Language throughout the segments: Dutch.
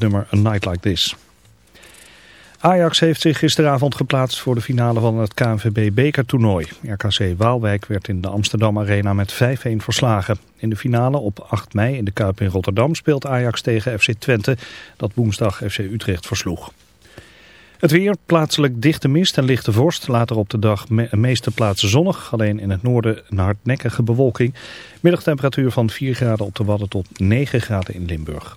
nummer A Night Like This. Ajax heeft zich gisteravond geplaatst voor de finale van het KNVB bekertoernooi. RKC Waalwijk werd in de Amsterdam Arena met 5-1 verslagen. In de finale op 8 mei in de Kuip in Rotterdam speelt Ajax tegen FC Twente, dat woensdag FC Utrecht versloeg. Het weer, plaatselijk dichte mist en lichte vorst. Later op de dag me meeste plaatsen zonnig. Alleen in het noorden een hardnekkige bewolking. Middagtemperatuur van 4 graden op de Wadden tot 9 graden in Limburg.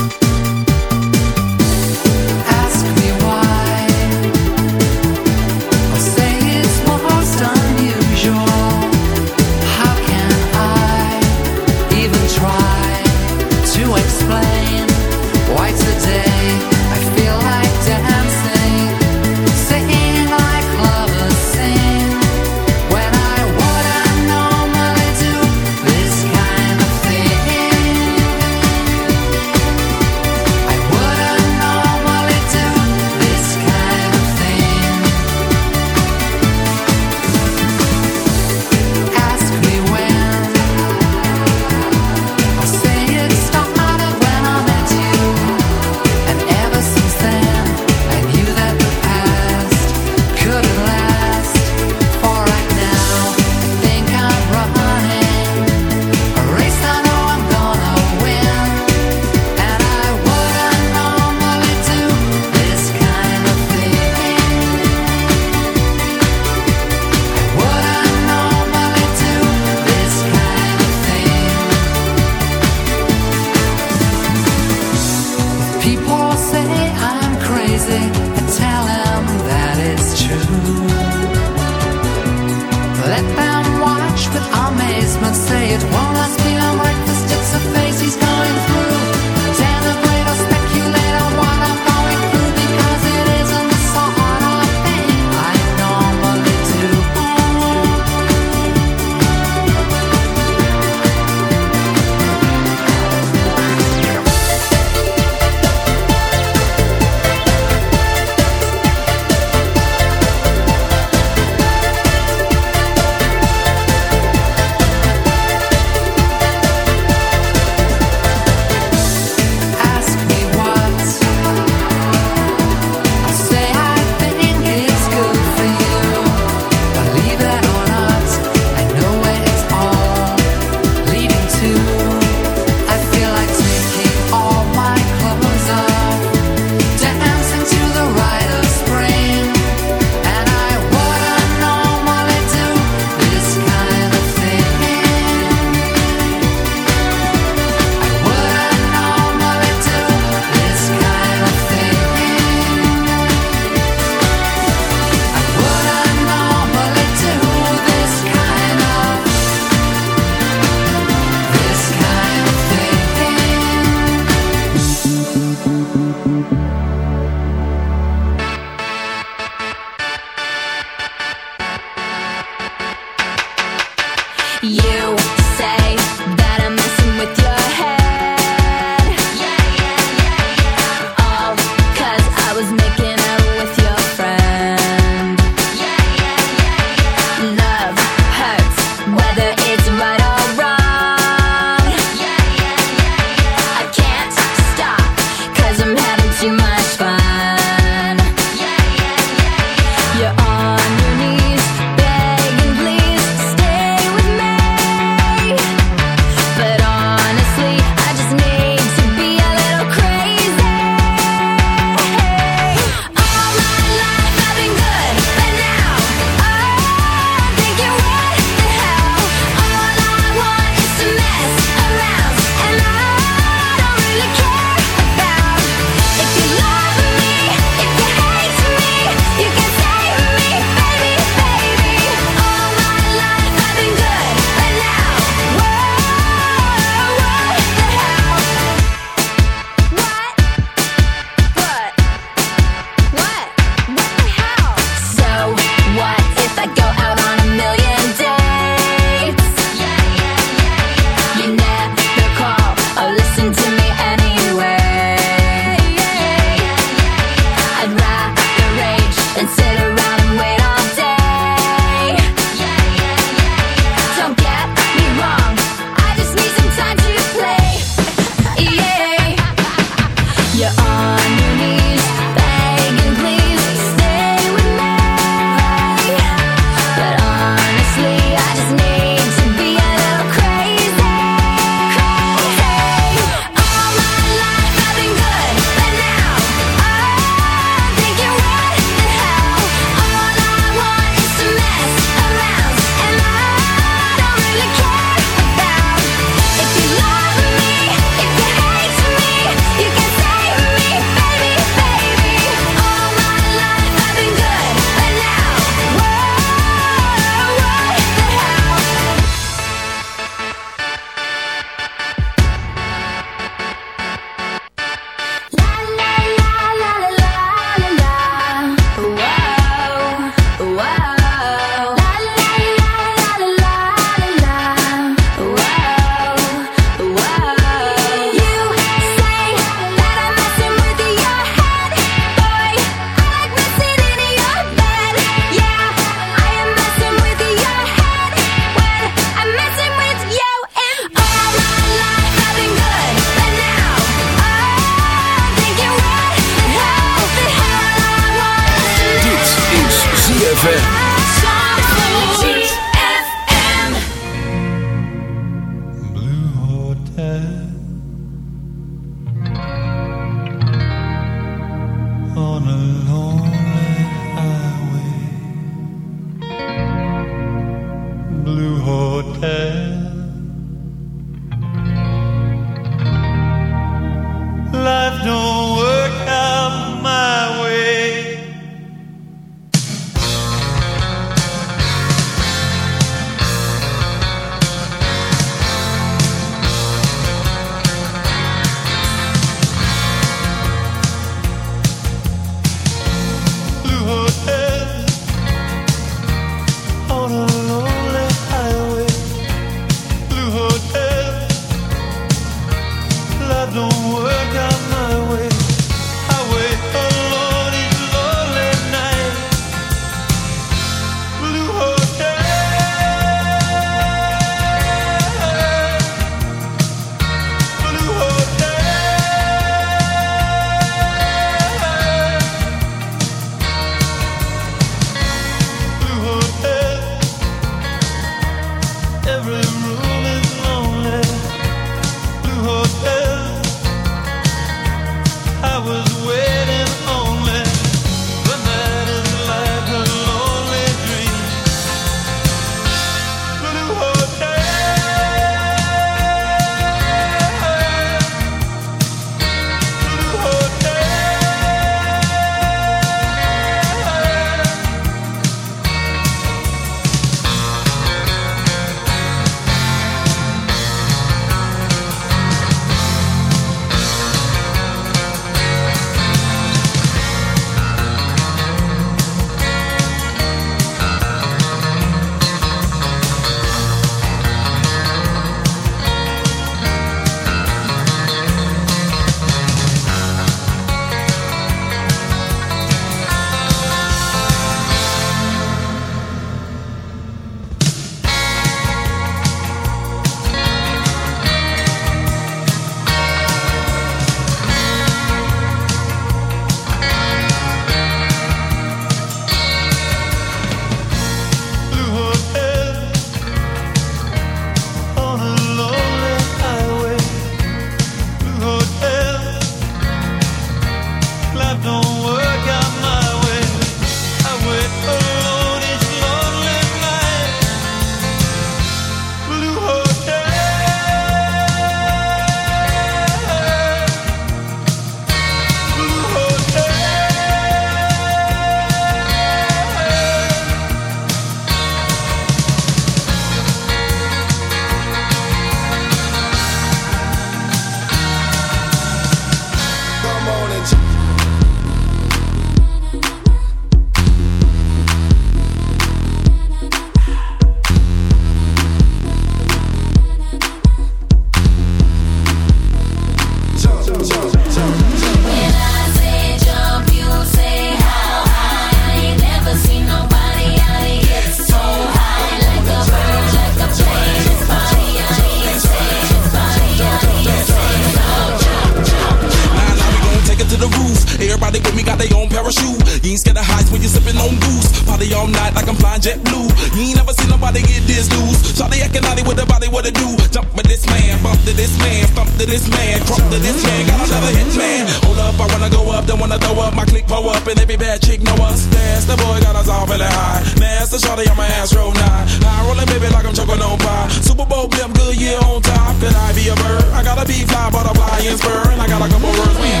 This man, crump to this man. Got another hit man. Hold up, I wanna go up, don't wanna throw up. My click pull up, and every bad chick know us. That's the boy got us all really high. Master Shawty on my ass roll nine. High rolling baby like I'm choking on pie. Super Bowl blimp, good year on top. Could I be a bird? I gotta be fly, butterfly and spur, and I got a couple words. When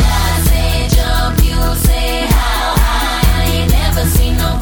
the,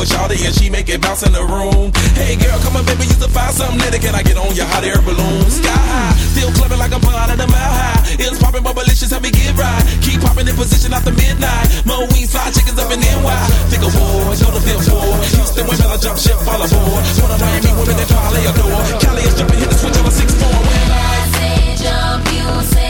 it y'all, and she make it bounce in the room. Hey girl, come on baby, you to find something later. Can I get on your hot air balloon? Sky high, still clubbing like I'm out of the mile high. It's popping, but malicious, help me get right. Keep popping in position after midnight. Mo weed, fly chickens up in NY. Think of war, know the feel for. Houston women, I jump ship, follow aboard. One of Miami women that probably adore. Cali is jumping, hit the switch on a six four. When I say jump, you say.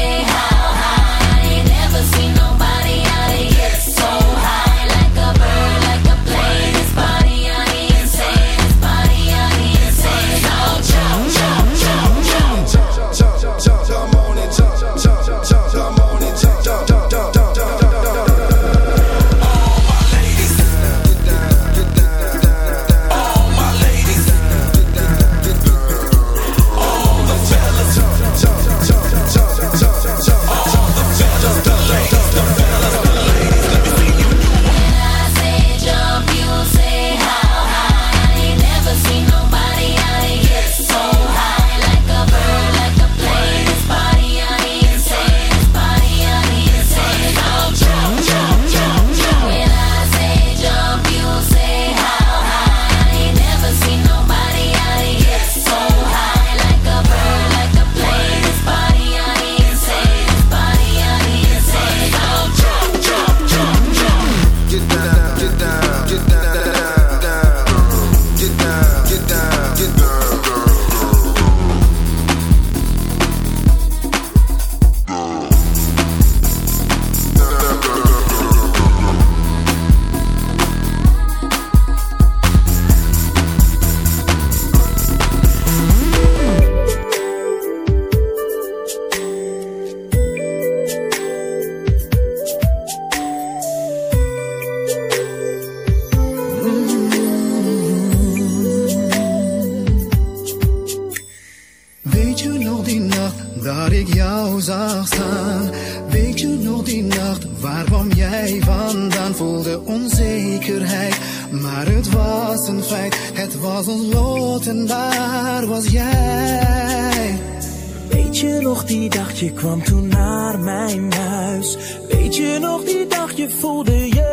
Weet je nog die dag je voelde je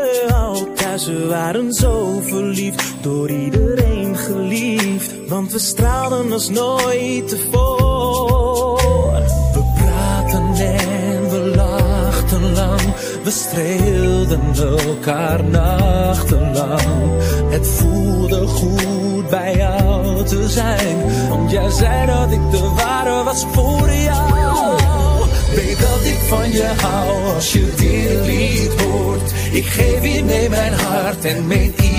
thuis? We waren zo verliefd, door iedereen geliefd. Want we straalden als nooit tevoren. We praten en we lachten lang. We streelden elkaar nachtenlang. Het voelde goed bij jou te zijn. Want jij zei dat ik de ware was voor jou. Weet dat ik van je hou als je dit lied hoort. Ik geef je mee mijn hart en meen ieder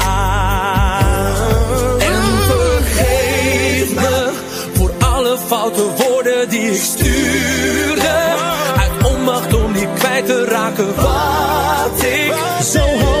Foute woorden die ik stuurde. Uit onmacht om niet kwijt te raken wat ik zo hopeloos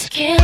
skin.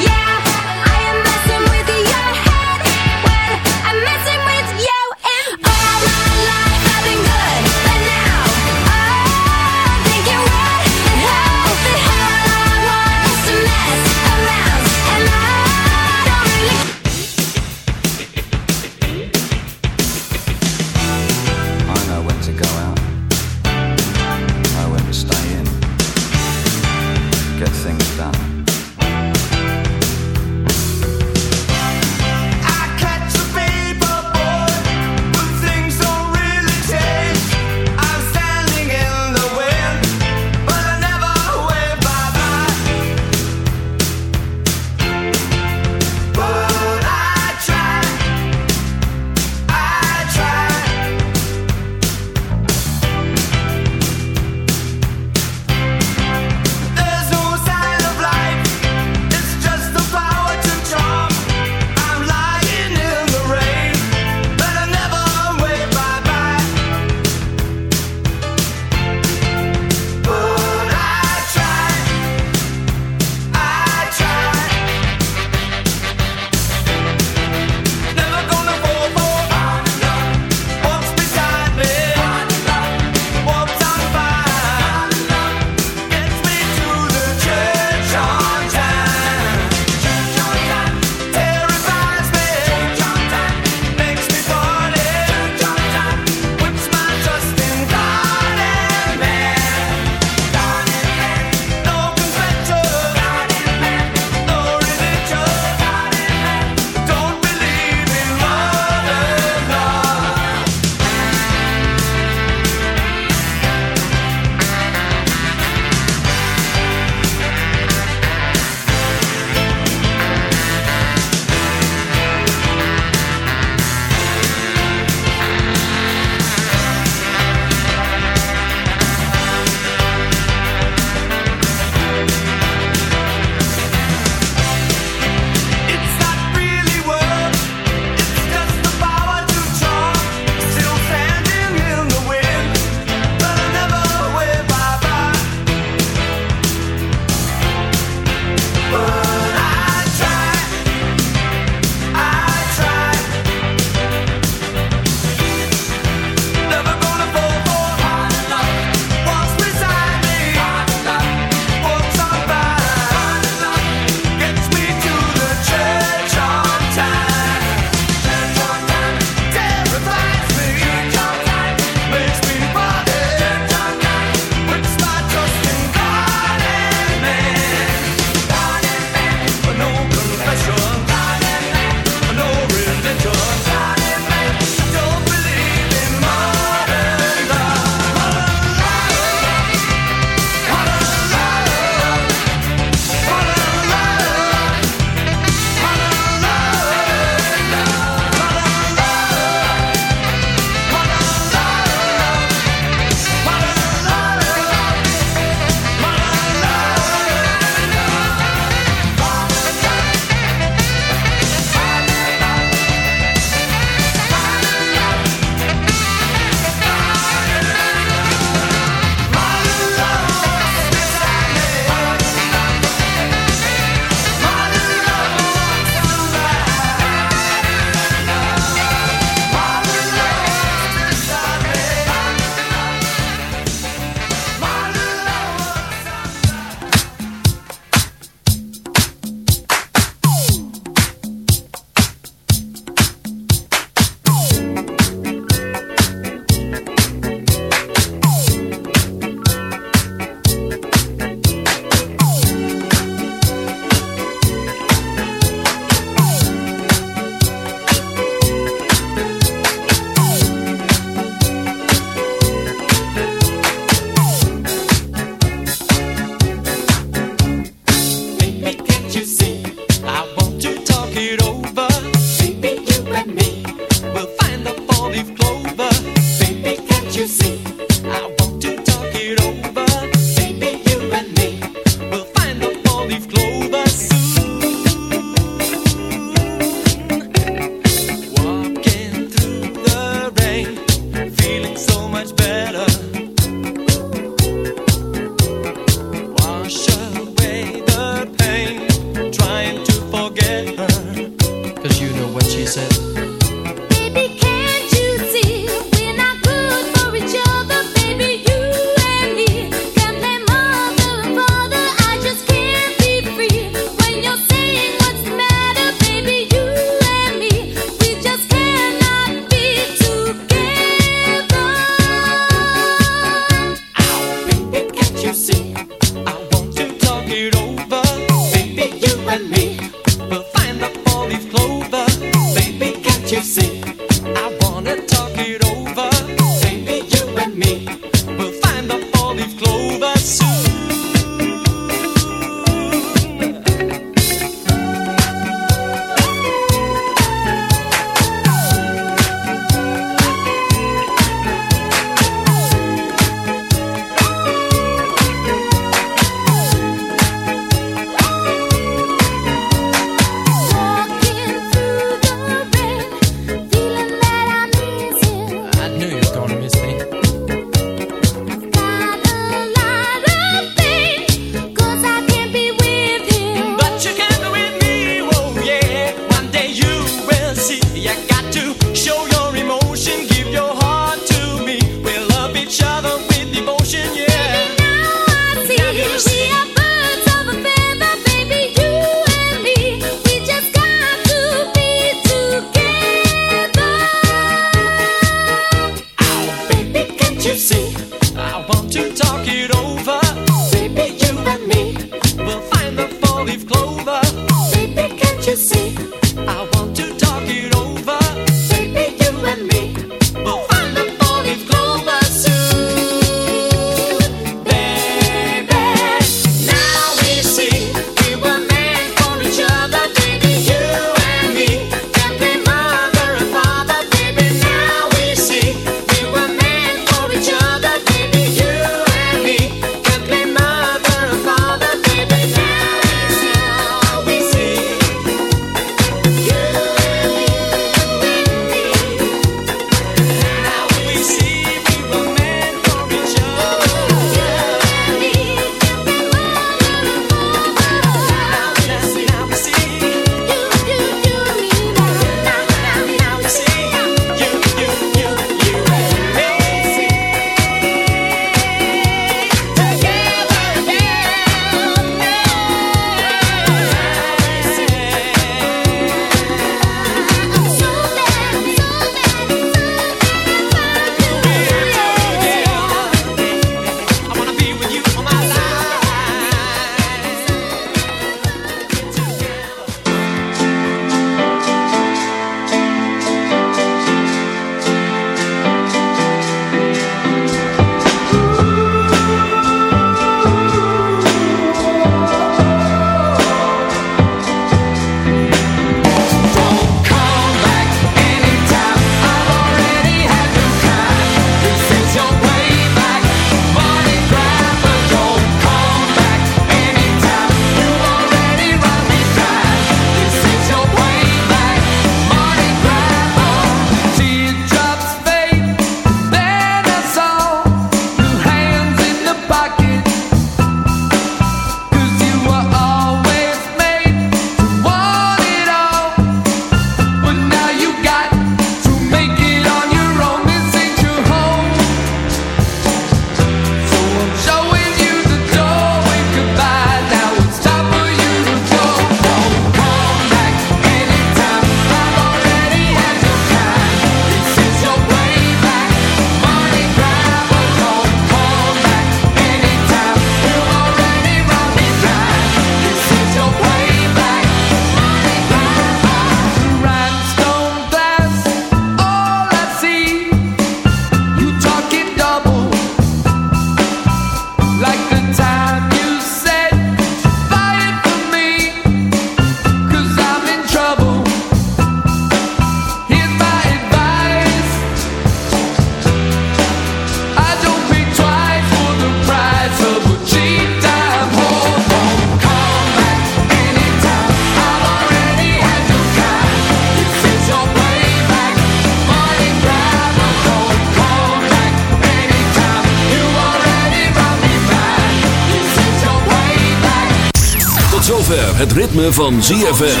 zover het ritme van ZFM.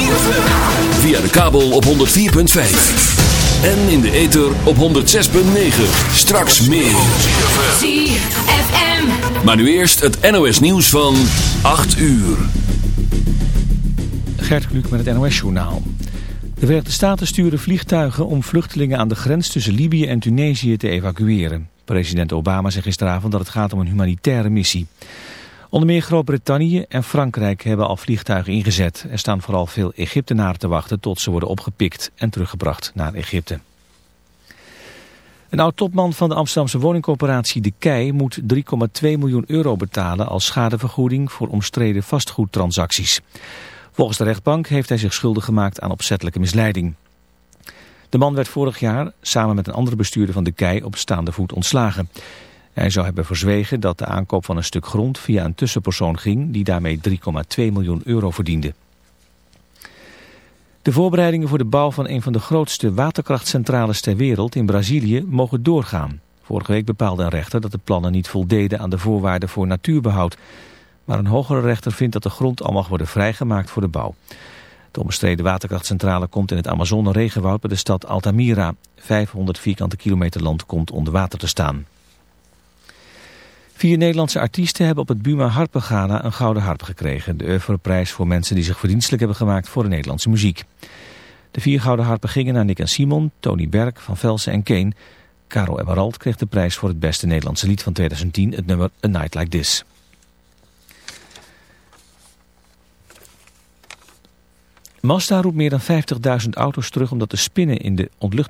Via de kabel op 104.5. En in de ether op 106.9. Straks meer. ZFM. Maar nu eerst het NOS nieuws van 8 uur. Gert Kluk met het NOS journaal. De Verenigde Staten sturen vliegtuigen om vluchtelingen aan de grens tussen Libië en Tunesië te evacueren. President Obama zegt gisteravond dat het gaat om een humanitaire missie. Onder meer Groot-Brittannië en Frankrijk hebben al vliegtuigen ingezet. Er staan vooral veel Egyptenaren te wachten tot ze worden opgepikt en teruggebracht naar Egypte. Een oud-topman van de Amsterdamse woningcorporatie De Kei moet 3,2 miljoen euro betalen als schadevergoeding voor omstreden vastgoedtransacties. Volgens de rechtbank heeft hij zich schuldig gemaakt aan opzettelijke misleiding. De man werd vorig jaar samen met een andere bestuurder van De Kei op staande voet ontslagen. Hij zou hebben verzwegen dat de aankoop van een stuk grond via een tussenpersoon ging die daarmee 3,2 miljoen euro verdiende. De voorbereidingen voor de bouw van een van de grootste waterkrachtcentrales ter wereld in Brazilië mogen doorgaan. Vorige week bepaalde een rechter dat de plannen niet voldeden aan de voorwaarden voor natuurbehoud. Maar een hogere rechter vindt dat de grond al mag worden vrijgemaakt voor de bouw. De omstreden waterkrachtcentrale komt in het Amazone-regenwoud bij de stad Altamira. 500 vierkante kilometer land komt onder water te staan. Vier Nederlandse artiesten hebben op het Buma Harpengala een gouden harp gekregen. De oeuvreprijs voor mensen die zich verdienstelijk hebben gemaakt voor de Nederlandse muziek. De vier gouden harpen gingen naar Nick en Simon, Tony Berg, Van Velsen en Kane. Caro Emerald kreeg de prijs voor het beste Nederlandse lied van 2010, het nummer A Night Like This. Mazda roept meer dan 50.000 auto's terug omdat de spinnen in de ontluchting